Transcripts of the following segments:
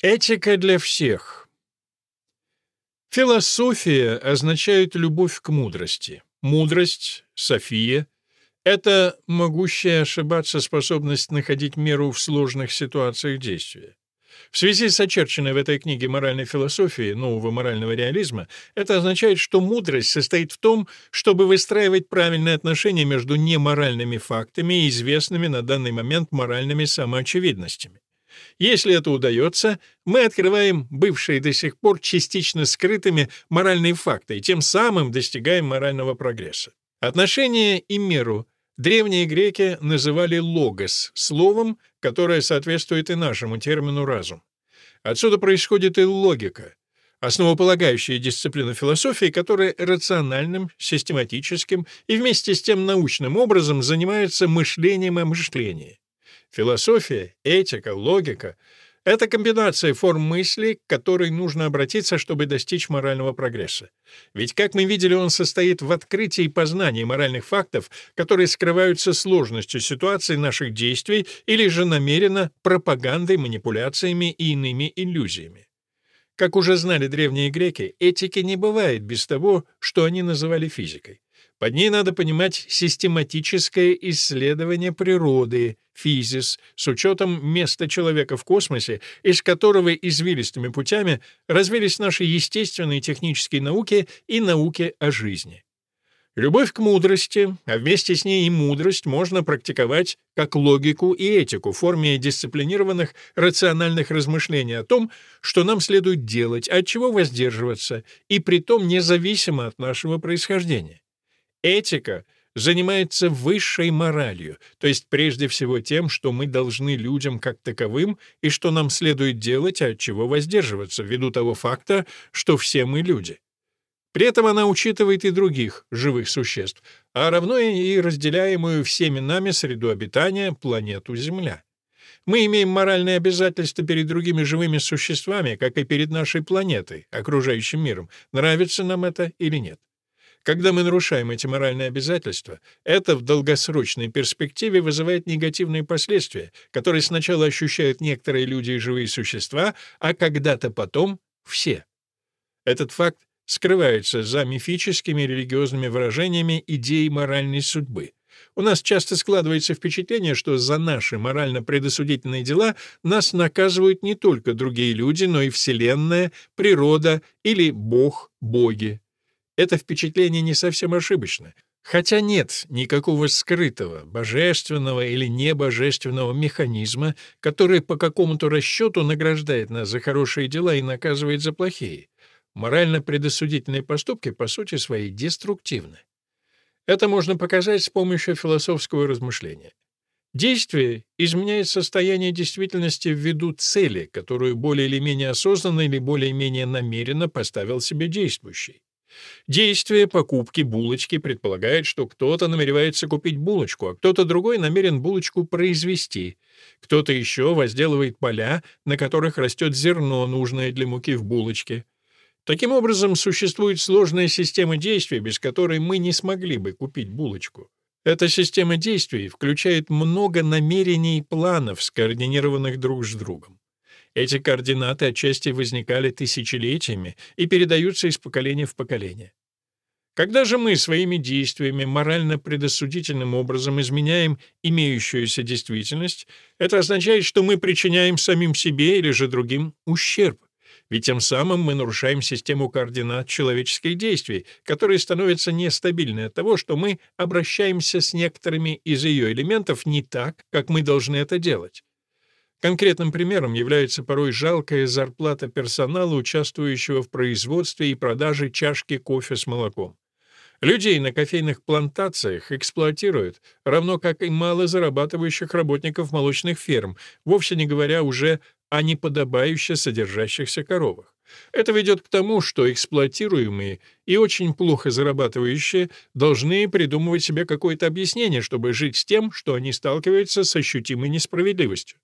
Этика для всех. Философия означает любовь к мудрости. Мудрость, София — это могущая ошибаться способность находить меру в сложных ситуациях действия. В связи с очерченной в этой книге моральной философией нового морального реализма, это означает, что мудрость состоит в том, чтобы выстраивать правильные отношения между неморальными фактами и известными на данный момент моральными самоочевидностями. Если это удается, мы открываем бывшие до сих пор частично скрытыми моральные факты и тем самым достигаем морального прогресса. Отношение и меру древние греки называли «логос» — словом, которое соответствует и нашему термину «разум». Отсюда происходит и логика, основополагающая дисциплина философии, которая рациональным, систематическим и вместе с тем научным образом занимается мышлением о мышлении. Философия, этика, логика — это комбинация форм мысли, к которой нужно обратиться, чтобы достичь морального прогресса. Ведь, как мы видели, он состоит в открытии и познании моральных фактов, которые скрываются сложностью ситуации наших действий или же намеренно пропагандой, манипуляциями и иными иллюзиями. Как уже знали древние греки, этики не бывает без того, что они называли физикой. Под ней надо понимать систематическое исследование природы, физис, с учетом места человека в космосе, из которого извилистыми путями развились наши естественные технические науки и науки о жизни. Любовь к мудрости, а вместе с ней и мудрость можно практиковать как логику и этику в форме дисциплинированных рациональных размышлений о том, что нам следует делать, от чего воздерживаться, и притом независимо от нашего происхождения. Этика занимается высшей моралью, то есть прежде всего тем, что мы должны людям как таковым и что нам следует делать, от чего воздерживаться, ввиду того факта, что все мы люди. При этом она учитывает и других живых существ, а равно и разделяемую всеми нами среду обитания планету Земля. Мы имеем моральные обязательства перед другими живыми существами, как и перед нашей планетой, окружающим миром, нравится нам это или нет. Когда мы нарушаем эти моральные обязательства, это в долгосрочной перспективе вызывает негативные последствия, которые сначала ощущают некоторые люди и живые существа, а когда-то потом — все. Этот факт скрывается за мифическими религиозными выражениями идеи моральной судьбы. У нас часто складывается впечатление, что за наши морально-предосудительные дела нас наказывают не только другие люди, но и Вселенная, природа или Бог, боги. Это впечатление не совсем ошибочно. Хотя нет никакого скрытого, божественного или небожественного механизма, который по какому-то расчету награждает нас за хорошие дела и наказывает за плохие. Морально-предосудительные поступки, по сути своей, деструктивны. Это можно показать с помощью философского размышления. Действие изменяет состояние действительности ввиду цели, которую более или менее осознанно или более-менее намеренно поставил себе действующий. Действие покупки булочки предполагает, что кто-то намеревается купить булочку, а кто-то другой намерен булочку произвести. Кто-то еще возделывает поля, на которых растет зерно, нужное для муки в булочке. Таким образом, существует сложная система действий, без которой мы не смогли бы купить булочку. Эта система действий включает много намерений и планов, скоординированных друг с другом. Эти координаты отчасти возникали тысячелетиями и передаются из поколения в поколение. Когда же мы своими действиями морально предосудительным образом изменяем имеющуюся действительность, это означает, что мы причиняем самим себе или же другим ущерб. Ведь тем самым мы нарушаем систему координат человеческих действий, которая становится нестабильной от того, что мы обращаемся с некоторыми из ее элементов не так, как мы должны это делать. Конкретным примером является порой жалкая зарплата персонала, участвующего в производстве и продаже чашки кофе с молоком. Людей на кофейных плантациях эксплуатируют, равно как и мало зарабатывающих работников молочных ферм, вовсе не говоря уже о неподобающе содержащихся коровах. Это ведет к тому, что эксплуатируемые и очень плохо зарабатывающие должны придумывать себе какое-то объяснение, чтобы жить с тем, что они сталкиваются с ощутимой несправедливостью.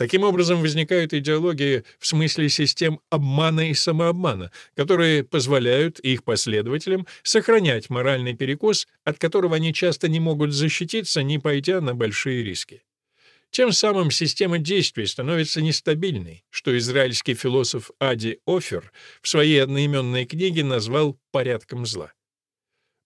Таким образом, возникают идеологии в смысле систем обмана и самообмана, которые позволяют их последователям сохранять моральный перекос, от которого они часто не могут защититься, не пойдя на большие риски. Тем самым система действий становится нестабильной, что израильский философ Ади Офер в своей одноименной книге назвал «порядком зла».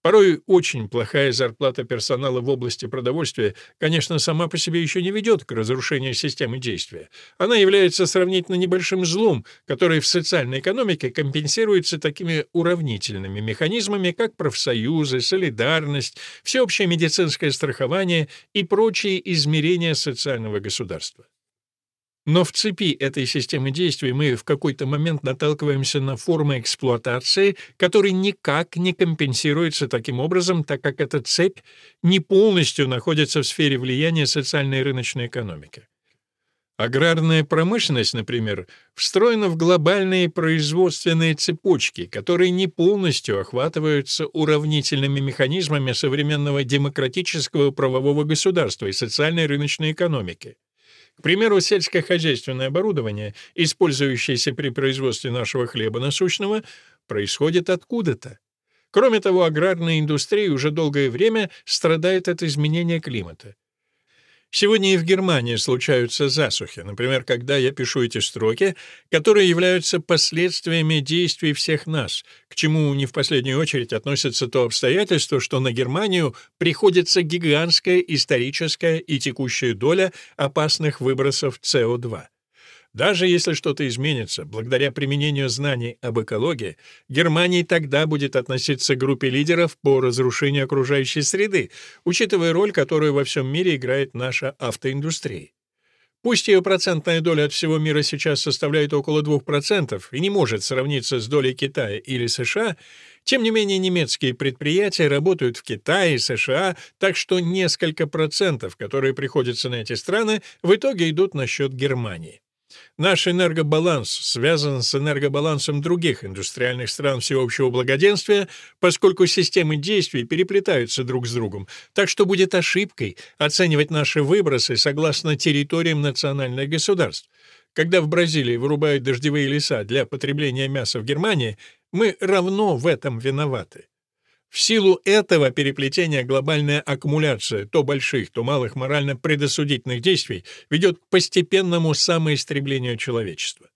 Порой очень плохая зарплата персонала в области продовольствия, конечно, сама по себе еще не ведет к разрушению системы действия. Она является сравнительно небольшим злом, который в социальной экономике компенсируется такими уравнительными механизмами, как профсоюзы, солидарность, всеобщее медицинское страхование и прочие измерения социального государства. Но в цепи этой системы действий мы в какой-то момент наталкиваемся на формы эксплуатации, которые никак не компенсируются таким образом, так как эта цепь не полностью находится в сфере влияния социальной и рыночной экономики. Аграрная промышленность, например, встроена в глобальные производственные цепочки, которые не полностью охватываются уравнительными механизмами современного демократического правового государства и социальной рыночной экономики. К примеру, сельскохозяйственное оборудование, использующееся при производстве нашего хлеба насущного, происходит откуда-то. Кроме того, аграрная индустрия уже долгое время страдает от изменения климата. Сегодня и в Германии случаются засухи, например, когда я пишу эти строки, которые являются последствиями действий всех нас, к чему не в последнюю очередь относится то обстоятельство, что на Германию приходится гигантская историческая и текущая доля опасных выбросов СО2. Даже если что-то изменится, благодаря применению знаний об экологии, Германия тогда будет относиться к группе лидеров по разрушению окружающей среды, учитывая роль, которую во всем мире играет наша автоиндустрия. Пусть ее процентная доля от всего мира сейчас составляет около 2% и не может сравниться с долей Китая или США, тем не менее немецкие предприятия работают в Китае и США, так что несколько процентов, которые приходятся на эти страны, в итоге идут на счет Германии. Наш энергобаланс связан с энергобалансом других индустриальных стран всеобщего благоденствия, поскольку системы действий переплетаются друг с другом, так что будет ошибкой оценивать наши выбросы согласно территориям национальных государств. Когда в Бразилии вырубают дождевые леса для потребления мяса в Германии, мы равно в этом виноваты. В силу этого переплетения глобальная аккумуляция то больших, то малых морально предосудительных действий ведет к постепенному самоистреблению человечества.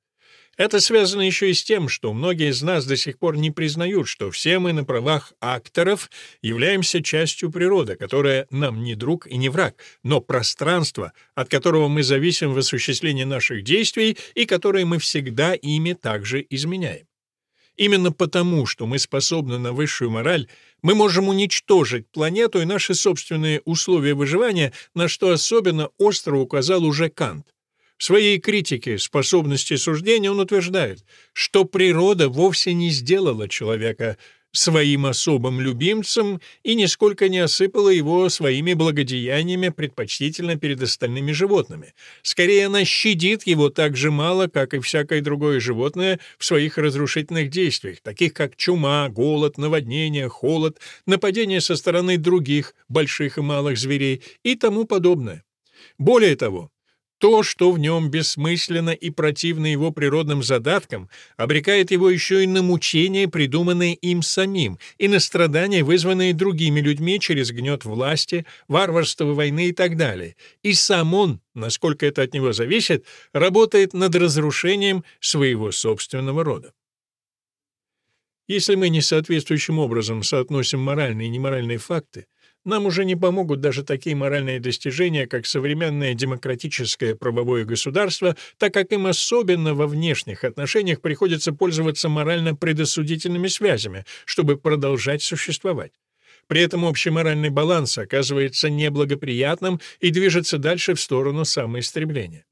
Это связано еще и с тем, что многие из нас до сих пор не признают, что все мы на правах акторов являемся частью природы, которая нам не друг и не враг, но пространство, от которого мы зависим в осуществлении наших действий и которое мы всегда ими также изменяем. Именно потому, что мы способны на высшую мораль, мы можем уничтожить планету и наши собственные условия выживания, на что особенно остро указал уже Кант. В своей критике способности суждения он утверждает, что природа вовсе не сделала человека своим особым любимцем и нисколько не осыпала его своими благодеяниями предпочтительно перед остальными животными. Скорее, она щадит его так же мало, как и всякое другое животное в своих разрушительных действиях, таких как чума, голод, наводнение, холод, нападение со стороны других больших и малых зверей и тому подобное. Более того, то, что в нем бессмысленно и противно его природным задаткам, обрекает его еще и на мучения, придуманные им самим, и на страдания, вызванные другими людьми через гнет власти, варварство войны и так далее. И сам он, насколько это от него зависит, работает над разрушением своего собственного рода. Если мы несоответствующим образом соотносим моральные и неморальные факты, нам уже не помогут даже такие моральные достижения, как современное демократическое правовое государство, так как им особенно во внешних отношениях приходится пользоваться морально предосудительными связями, чтобы продолжать существовать. При этом общий моральный баланс оказывается неблагоприятным и движется дальше в сторону самоистребления.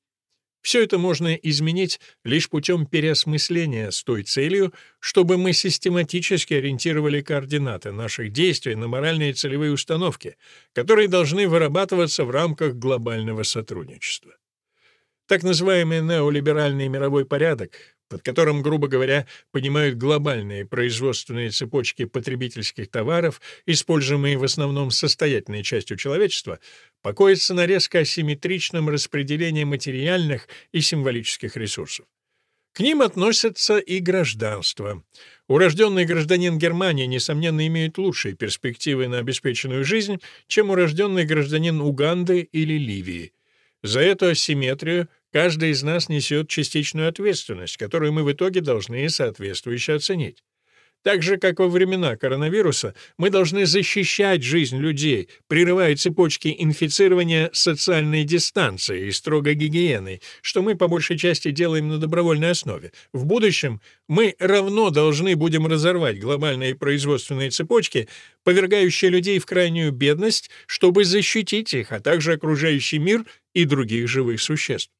Все это можно изменить лишь путем переосмысления с той целью, чтобы мы систематически ориентировали координаты наших действий на моральные целевые установки, которые должны вырабатываться в рамках глобального сотрудничества. Так называемый неолиберальный мировой порядок под которым, грубо говоря, понимают глобальные производственные цепочки потребительских товаров, используемые в основном состоятельной частью человечества, покоится на резко асимметричном распределении материальных и символических ресурсов. К ним относятся и гражданство. Урожденный гражданин Германии, несомненно, имеет лучшие перспективы на обеспеченную жизнь, чем урожденный гражданин Уганды или Ливии. За эту асимметрию каждый из нас несет частичную ответственность, которую мы в итоге должны соответствующе оценить. Так же, как во времена коронавируса, мы должны защищать жизнь людей, прерывая цепочки инфицирования социальной дистанцией и строгой гигиеной, что мы по большей части делаем на добровольной основе. В будущем мы равно должны будем разорвать глобальные производственные цепочки, повергающие людей в крайнюю бедность, чтобы защитить их, а также окружающий мир и других живых существ.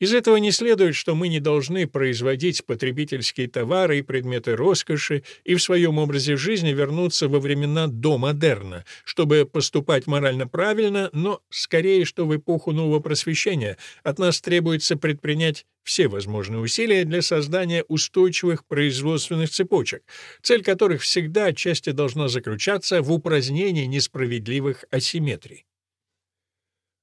Из этого не следует, что мы не должны производить потребительские товары и предметы роскоши и в своем образе жизни вернуться во времена до модерна, чтобы поступать морально правильно, но скорее, что в эпоху нового просвещения от нас требуется предпринять все возможные усилия для создания устойчивых производственных цепочек, цель которых всегда отчасти должна заключаться в упразднении несправедливых асимметрий.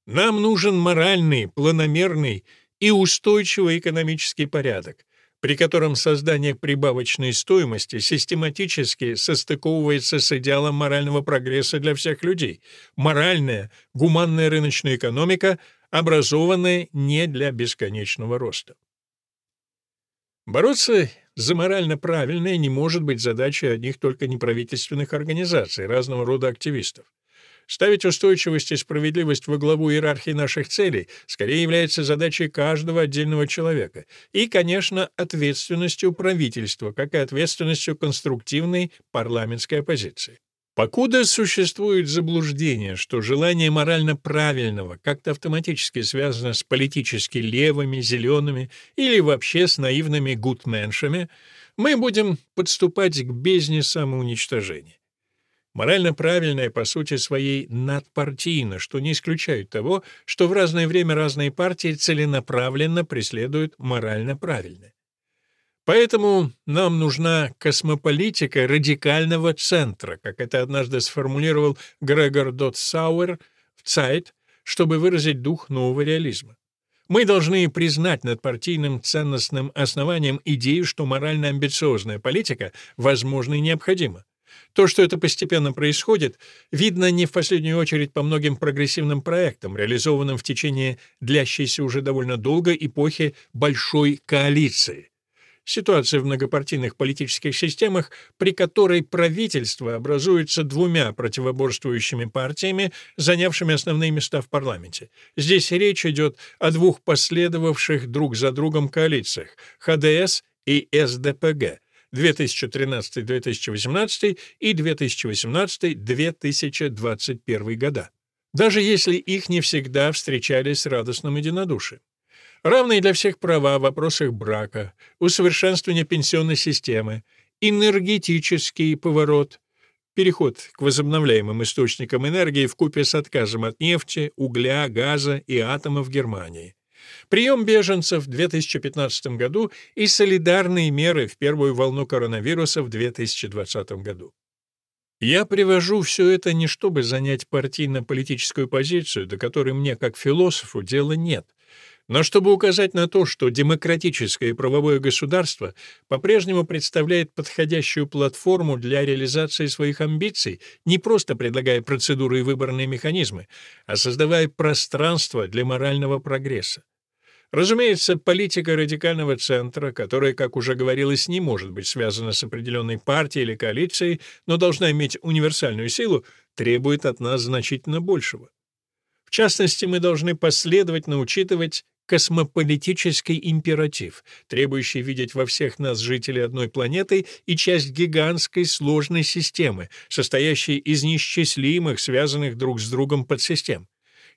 Нам нужен моральный, планомерный и устойчивый экономический порядок, при котором создание прибавочной стоимости систематически состыковывается с идеалом морального прогресса для всех людей, моральная, гуманная рыночная экономика, образованная не для бесконечного роста. Бороться за морально правильное не может быть задачей одних только неправительственных организаций, разного рода активистов. Ставить устойчивость и справедливость во главу иерархии наших целей скорее является задачей каждого отдельного человека и, конечно, ответственностью правительства, как и ответственностью конструктивной парламентской оппозиции. Покуда существует заблуждение, что желание морально правильного как-то автоматически связано с политически левыми, зелеными или вообще с наивными гудменшами, мы будем подступать к бездне самоуничтожения. Морально правильное по сути своей надпартийно, что не исключает того, что в разное время разные партии целенаправленно преследуют морально правильное. Поэтому нам нужна космополитика радикального центра, как это однажды сформулировал Грегор Дот Сауэр в «Цайт», чтобы выразить дух нового реализма. Мы должны признать над партийным ценностным основанием идею, что морально амбициозная политика возможна и необходима. То, что это постепенно происходит, видно не в последнюю очередь по многим прогрессивным проектам, реализованным в течение длящейся уже довольно долго эпохи Большой коалиции. Ситуация в многопартийных политических системах, при которой правительство образуется двумя противоборствующими партиями, занявшими основные места в парламенте. Здесь речь идет о двух последовавших друг за другом коалициях — ХДС и СДПГ — 2013-2018 и 2018-2021 года, даже если их не всегда встречали с радостным единодушием. Равные для всех права в вопросах брака, усовершенствование пенсионной системы, энергетический поворот, переход к возобновляемым источникам энергии в купе с отказом от нефти, угля, газа и атома в Германии, прием беженцев в 2015 году и солидарные меры в первую волну коронавируса в 2020 году. Я привожу все это не чтобы занять партийно-политическую позицию, до которой мне, как философу, дела нет, но чтобы указать на то, что демократическое и правовое государство по-прежнему представляет подходящую платформу для реализации своих амбиций, не просто предлагая процедуры и выборные механизмы, а создавая пространство для морального прогресса. Разумеется, политика радикального центра, которая, как уже говорилось, не может быть связана с определенной партией или коалицией, но должна иметь универсальную силу, требует от нас значительно большего. В частности, мы должны последовательно учитывать космополитический императив, требующий видеть во всех нас жителей одной планеты и часть гигантской сложной системы, состоящей из неисчислимых, связанных друг с другом подсистем.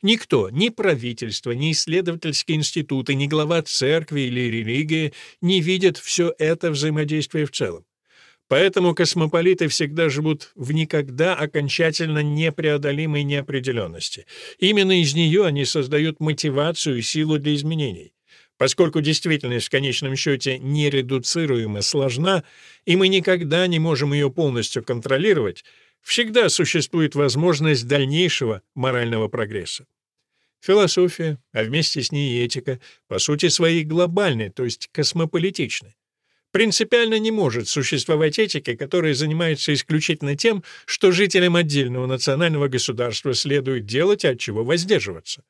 Никто, ни правительство, ни исследовательские институты, ни глава церкви или религии не видят все это взаимодействие в целом. Поэтому космополиты всегда живут в никогда окончательно непреодолимой неопределенности. Именно из нее они создают мотивацию и силу для изменений. Поскольку действительность в конечном счете нередуцируема, сложна, и мы никогда не можем ее полностью контролировать, всегда существует возможность дальнейшего морального прогресса. Философия, а вместе с ней этика, по сути своей глобальны, то есть космополитичны. Принципиально не может существовать этика, которая занимается исключительно тем, что жителям отдельного национального государства следует делать, а от чего воздерживаться.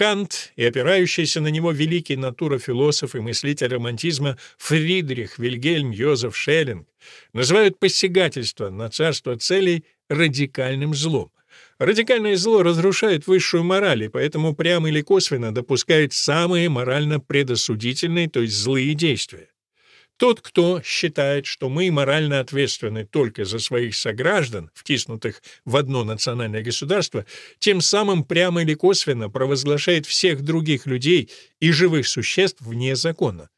Кант и опирающийся на него великий натурофилософ и мыслитель романтизма Фридрих Вильгельм Йозеф Шеллинг называют посягательство на царство целей радикальным злом. Радикальное зло разрушает высшую мораль, и поэтому прямо или косвенно допускает самые морально предосудительные, то есть злые действия. Тот, кто считает, что мы морально ответственны только за своих сограждан, втиснутых в одно национальное государство, тем самым прямо или косвенно провозглашает всех других людей и живых существ вне закона.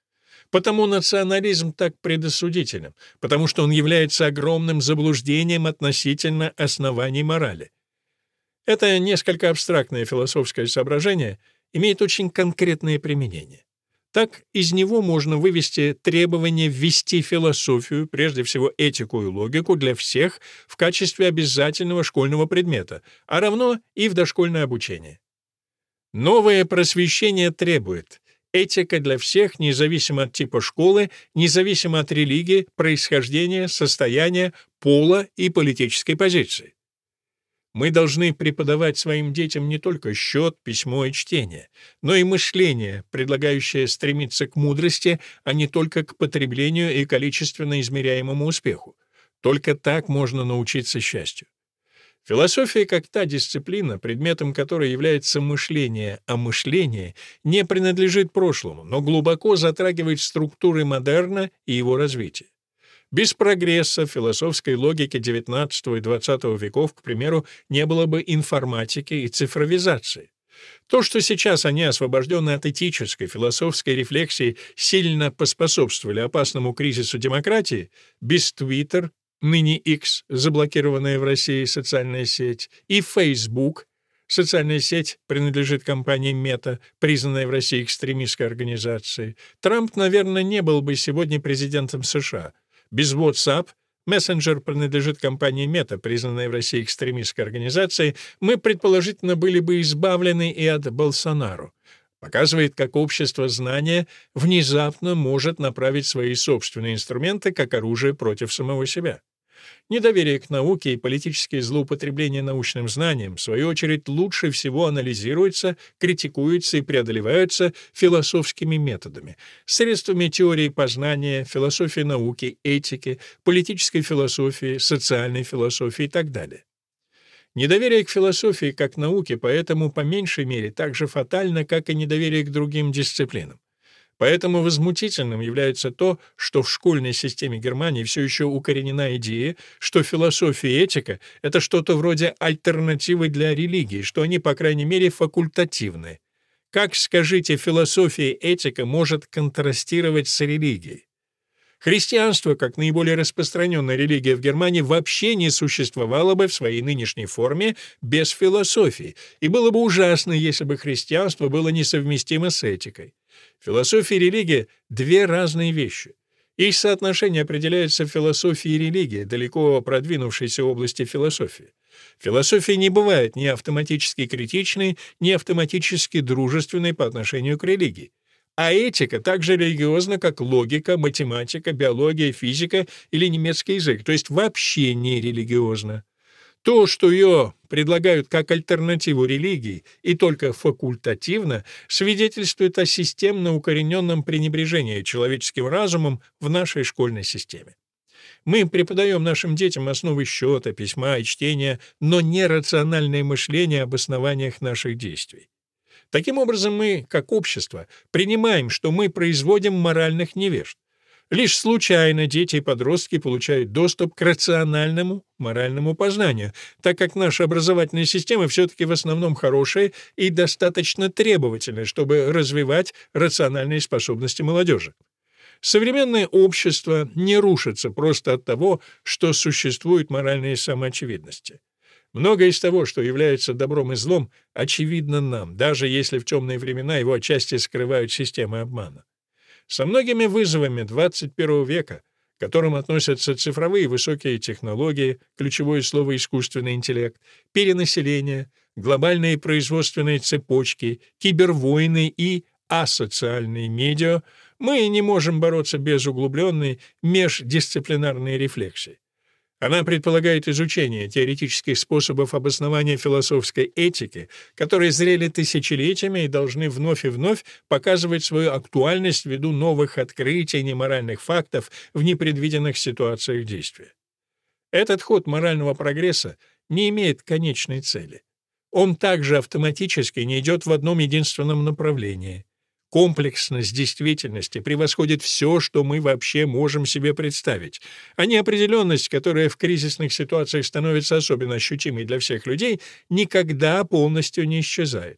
Потому национализм так предосудителен, потому что он является огромным заблуждением относительно оснований морали. Это несколько абстрактное философское соображение имеет очень конкретное применение. Так из него можно вывести требование ввести философию, прежде всего этику и логику, для всех в качестве обязательного школьного предмета, а равно и в дошкольное обучение. Новое просвещение требует этика для всех, независимо от типа школы, независимо от религии, происхождения, состояния, пола и политической позиции. Мы должны преподавать своим детям не только счет, письмо и чтение, но и мышление, предлагающее стремиться к мудрости, а не только к потреблению и количественно измеряемому успеху. Только так можно научиться счастью. Философия как та дисциплина, предметом которой является мышление, а мышление не принадлежит прошлому, но глубоко затрагивает структуры модерна и его развитие. Без прогресса философской логики XIX и XX веков, к примеру, не было бы информатики и цифровизации. То, что сейчас они, освобожденные от этической, философской рефлексии, сильно поспособствовали опасному кризису демократии, без Twitter, ныне X, заблокированная в России социальная сеть, и Facebook, социальная сеть принадлежит компании Meta, признанной в России экстремистской организацией, Трамп, наверное, не был бы сегодня президентом США. Без WhatsApp Мессенджер принадлежит компании Meta, признанной в России экстремистской организацией, мы, предположительно, были бы избавлены и от Болсонару. Показывает, как общество знания внезапно может направить свои собственные инструменты как оружие против самого себя. Недоверие к науке и политические злоупотребления научным знанием, в свою очередь, лучше всего анализируются, критикуются и преодолеваются философскими методами, средствами теории познания, философии науки, этики, политической философии, социальной философии и так далее. Недоверие к философии как науке поэтому по меньшей мере так же фатально, как и недоверие к другим дисциплинам. Поэтому возмутительным является то, что в школьной системе Германии все еще укоренена идея, что философия и этика — это что-то вроде альтернативы для религии, что они, по крайней мере, факультативны. Как, скажите, философия и этика может контрастировать с религией? Христианство, как наиболее распространенная религия в Германии, вообще не существовало бы в своей нынешней форме без философии, и было бы ужасно, если бы христианство было несовместимо с этикой. Философия и религия — две разные вещи. Их соотношение определяется философией и религией, далеко продвинувшейся области философии. Философия не бывает ни автоматически критичной, ни автоматически дружественной по отношению к религии. А этика так же религиозна, как логика, математика, биология, физика или немецкий язык, то есть вообще не религиозна. То, что ее предлагают как альтернативу религии и только факультативно, свидетельствует о системно укорененном пренебрежении человеческим разумом в нашей школьной системе. Мы преподаем нашим детям основы счета, письма и чтения, но не рациональное мышление об основаниях наших действий. Таким образом, мы, как общество, принимаем, что мы производим моральных невежд. Лишь случайно дети и подростки получают доступ к рациональному моральному познанию, так как наша образовательная система все-таки в основном хорошая и достаточно требовательная, чтобы развивать рациональные способности молодежи. Современное общество не рушится просто от того, что существуют моральные самоочевидности. Многое из того, что является добром и злом, очевидно нам, даже если в темные времена его отчасти скрывают системы обмана. Со многими вызовами 21 века, к которым относятся цифровые высокие технологии, ключевое слово «искусственный интеллект», перенаселение, глобальные производственные цепочки, кибервойны и асоциальные медиа, мы не можем бороться без углубленной междисциплинарной рефлексии. Она предполагает изучение теоретических способов обоснования философской этики, которые зрели тысячелетиями и должны вновь и вновь показывать свою актуальность ввиду новых открытий неморальных фактов в непредвиденных ситуациях действия. Этот ход морального прогресса не имеет конечной цели. Он также автоматически не идет в одном единственном направлении. Комплексность действительности превосходит все, что мы вообще можем себе представить, а неопределенность, которая в кризисных ситуациях становится особенно ощутимой для всех людей, никогда полностью не исчезает.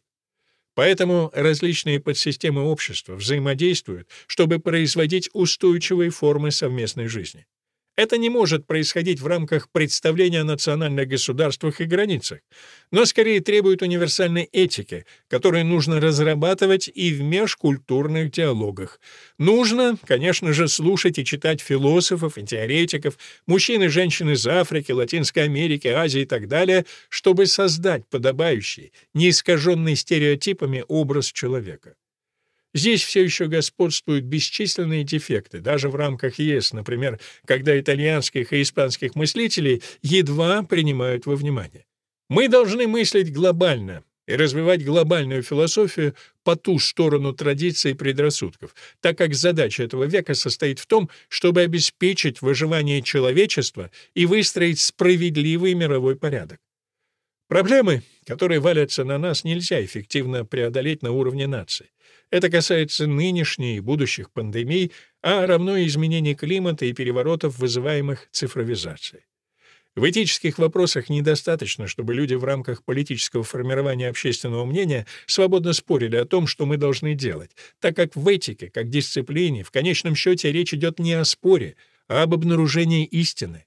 Поэтому различные подсистемы общества взаимодействуют, чтобы производить устойчивые формы совместной жизни. Это не может происходить в рамках представления о национальных государствах и границах, но скорее требует универсальной этики, которую нужно разрабатывать и в межкультурных диалогах. Нужно, конечно же, слушать и читать философов и теоретиков, мужчин и женщин из Африки, Латинской Америки, Азии и так далее, чтобы создать подобающий, неискаженный стереотипами образ человека. Здесь все еще господствуют бесчисленные дефекты, даже в рамках ЕС, например, когда итальянских и испанских мыслителей едва принимают во внимание. Мы должны мыслить глобально и развивать глобальную философию по ту сторону традиций и предрассудков, так как задача этого века состоит в том, чтобы обеспечить выживание человечества и выстроить справедливый мировой порядок. Проблемы, которые валятся на нас, нельзя эффективно преодолеть на уровне нации. Это касается нынешней и будущих пандемий, а равно изменений климата и переворотов, вызываемых цифровизацией. В этических вопросах недостаточно, чтобы люди в рамках политического формирования общественного мнения свободно спорили о том, что мы должны делать, так как в этике, как дисциплине, в конечном счете речь идет не о споре, а об обнаружении истины.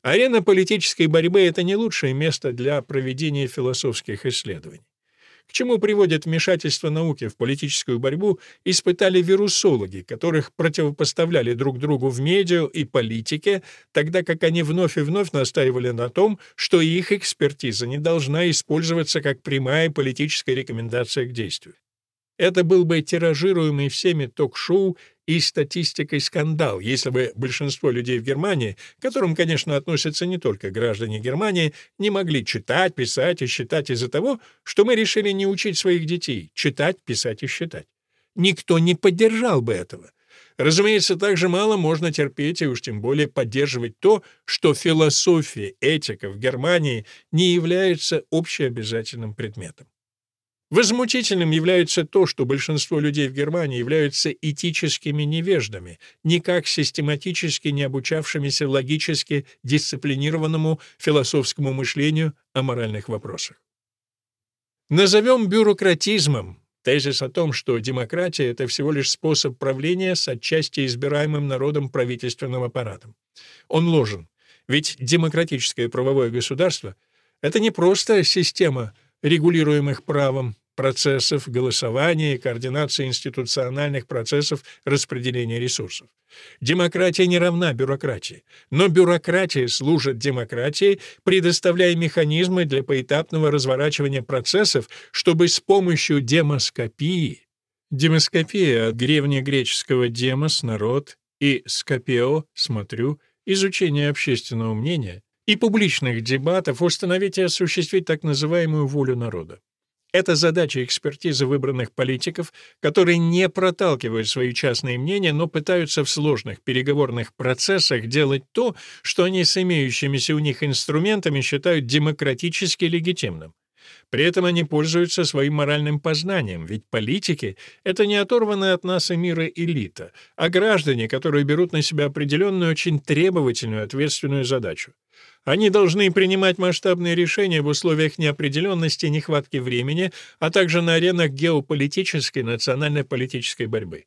Арена политической борьбы — это не лучшее место для проведения философских исследований. К чему приводит вмешательство науки в политическую борьбу, испытали вирусологи, которых противопоставляли друг другу в медиа и политике, тогда как они вновь и вновь настаивали на том, что их экспертиза не должна использоваться как прямая политическая рекомендация к действию. Это был бы тиражируемый всеми ток-шоу и статистикой скандал, если бы большинство людей в Германии, к которым, конечно, относятся не только граждане Германии, не могли читать, писать и считать из-за того, что мы решили не учить своих детей читать, писать и считать. Никто не поддержал бы этого. Разумеется, также мало можно терпеть и уж тем более поддерживать то, что философия, этика в Германии не является общеобязательным предметом. Возмутительным является то, что большинство людей в Германии являются этическими невеждами, никак систематически не обучавшимися логически дисциплинированному философскому мышлению о моральных вопросах. Назовем бюрократизмом тезис о том, что демократия — это всего лишь способ правления с отчасти избираемым народом правительственным аппаратом. Он ложен, ведь демократическое правовое государство — это не просто система — регулируемых правом, процессов голосования и координации институциональных процессов распределения ресурсов. Демократия не равна бюрократии, но бюрократия служит демократии, предоставляя механизмы для поэтапного разворачивания процессов, чтобы с помощью демоскопии Демоскопия от древнегреческого «демос» — народ и «скопео» — «смотрю» — изучение общественного мнения, и публичных дебатов установить и осуществить так называемую волю народа. Это задача экспертизы выбранных политиков, которые не проталкивают свои частные мнения, но пытаются в сложных переговорных процессах делать то, что они с имеющимися у них инструментами считают демократически легитимным. При этом они пользуются своим моральным познанием, ведь политики — это не оторванная от нас и мира элита, а граждане, которые берут на себя определенную, очень требовательную, ответственную задачу. Они должны принимать масштабные решения в условиях неопределенности и нехватки времени, а также на аренах геополитической и национально-политической борьбы.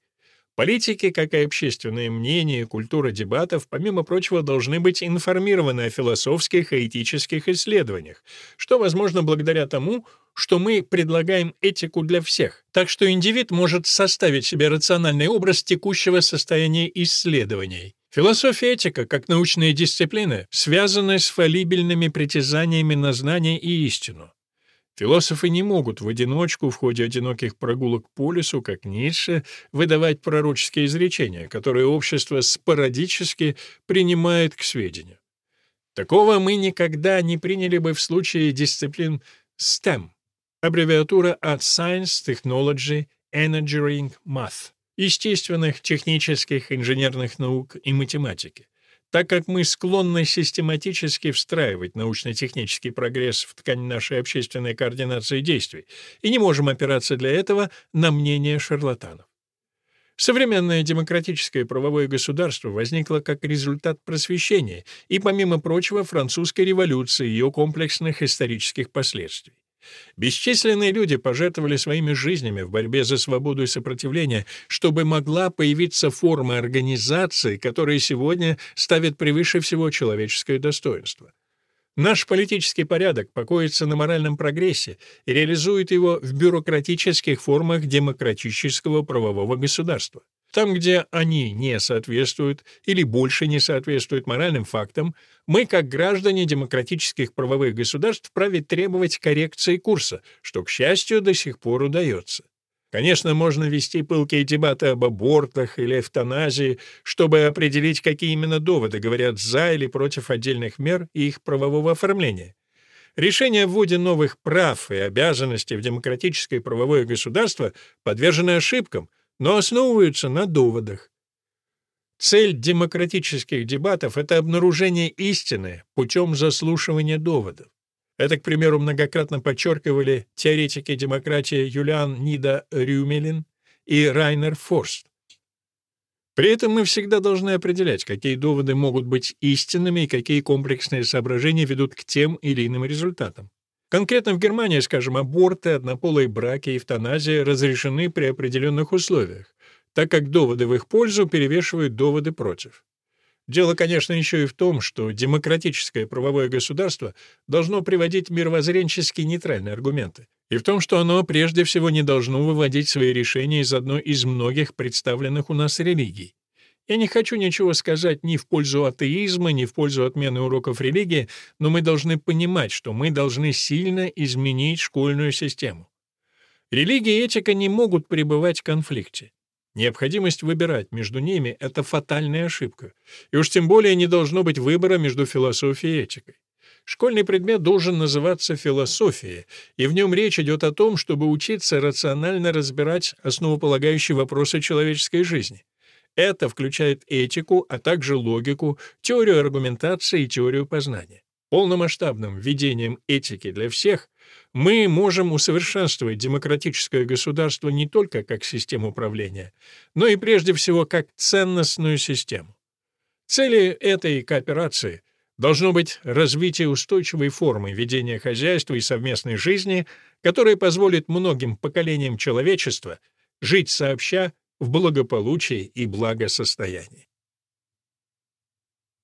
Политики, как и общественное мнение культура дебатов, помимо прочего, должны быть информированы о философских и этических исследованиях, что возможно благодаря тому, что мы предлагаем этику для всех, так что индивид может составить себе рациональный образ текущего состояния исследований. Философия этика, как научная дисциплина, связана с фалибельными притязаниями на знание и истину. Философы не могут в одиночку в ходе одиноких прогулок по лесу, как Ницше, выдавать пророческие изречения, которые общество спорадически принимает к сведению. Такого мы никогда не приняли бы в случае дисциплин STEM, аббревиатура от Science, Technology, Engineering, Math, естественных, технических, инженерных наук и математики так как мы склонны систематически встраивать научно-технический прогресс в ткань нашей общественной координации действий и не можем опираться для этого на мнение шарлатанов. Современное демократическое правовое государство возникло как результат просвещения и, помимо прочего, французской революции и ее комплексных исторических последствий. Бесчисленные люди пожертвовали своими жизнями в борьбе за свободу и сопротивление, чтобы могла появиться форма организации, которая сегодня ставит превыше всего человеческое достоинство. Наш политический порядок покоится на моральном прогрессе и реализует его в бюрократических формах демократического правового государства. Там, где они не соответствуют или больше не соответствуют моральным фактам, мы, как граждане демократических правовых государств, вправе требовать коррекции курса, что, к счастью, до сих пор удается. Конечно, можно вести пылкие дебаты об абортах или эвтаназии, чтобы определить, какие именно доводы говорят за или против отдельных мер и их правового оформления. Решение о вводе новых прав и обязанностей в демократическое правовое государство подвержено ошибкам — но основываются на доводах. Цель демократических дебатов — это обнаружение истины путем заслушивания доводов. Это, к примеру, многократно подчеркивали теоретики демократии Юлиан Нида Рюмелин и Райнер Форст. При этом мы всегда должны определять, какие доводы могут быть истинными и какие комплексные соображения ведут к тем или иным результатам. Конкретно в Германии, скажем, аборты, однополые браки и эвтаназия разрешены при определенных условиях, так как доводы в их пользу перевешивают доводы против. Дело, конечно, еще и в том, что демократическое правовое государство должно приводить мировоззренчески нейтральные аргументы, и в том, что оно прежде всего не должно выводить свои решения из одной из многих представленных у нас религий. Я не хочу ничего сказать ни в пользу атеизма, ни в пользу отмены уроков религии, но мы должны понимать, что мы должны сильно изменить школьную систему. Религия и этика не могут пребывать в конфликте. Необходимость выбирать между ними — это фатальная ошибка. И уж тем более не должно быть выбора между философией и этикой. Школьный предмет должен называться философия, и в нем речь идет о том, чтобы учиться рационально разбирать основополагающие вопросы человеческой жизни. Это включает этику, а также логику, теорию аргументации и теорию познания. Полномасштабным введением этики для всех мы можем усовершенствовать демократическое государство не только как систему управления, но и прежде всего как ценностную систему. Цели этой кооперации должно быть развитие устойчивой формы ведения хозяйства и совместной жизни, которая позволит многим поколениям человечества жить сообща в благополучии и благосостоянии.